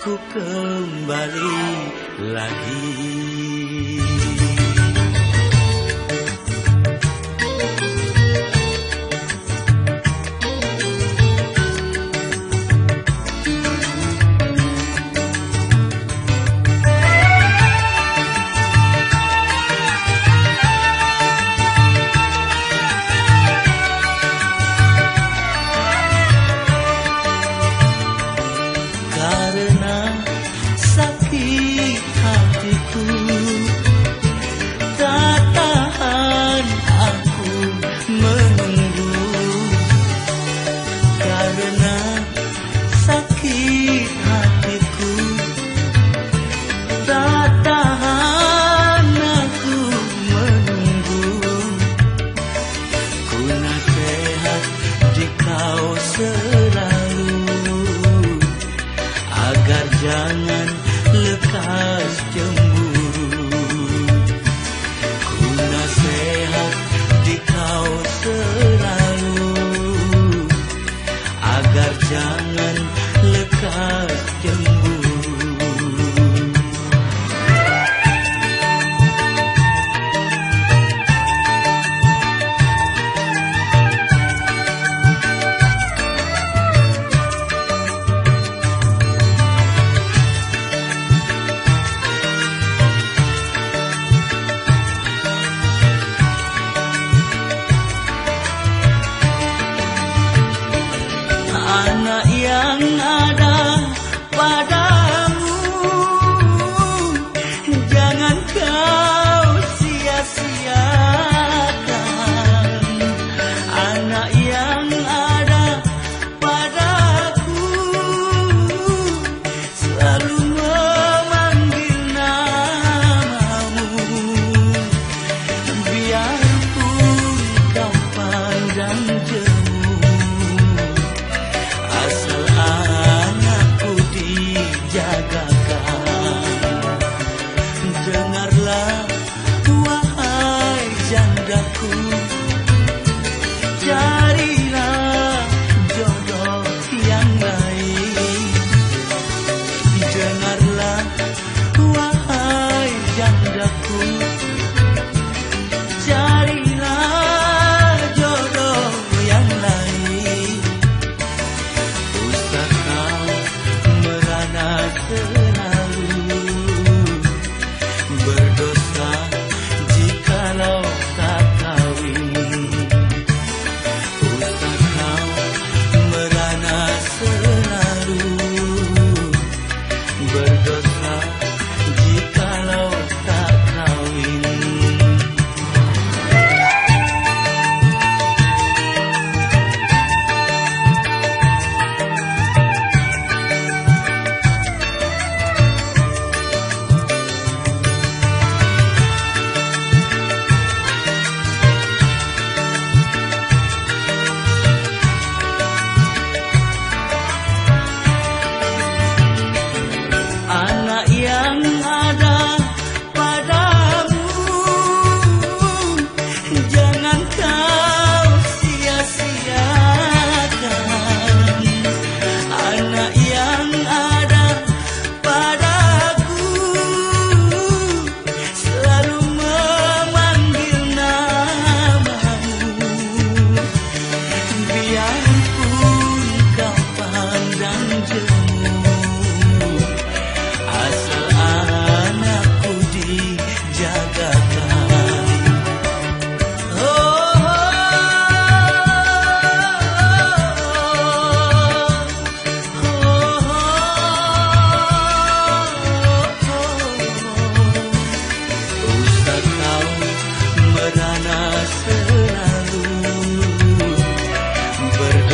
ku kembali lagi. agar jangan lekas cemburu. akan kau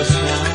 us now.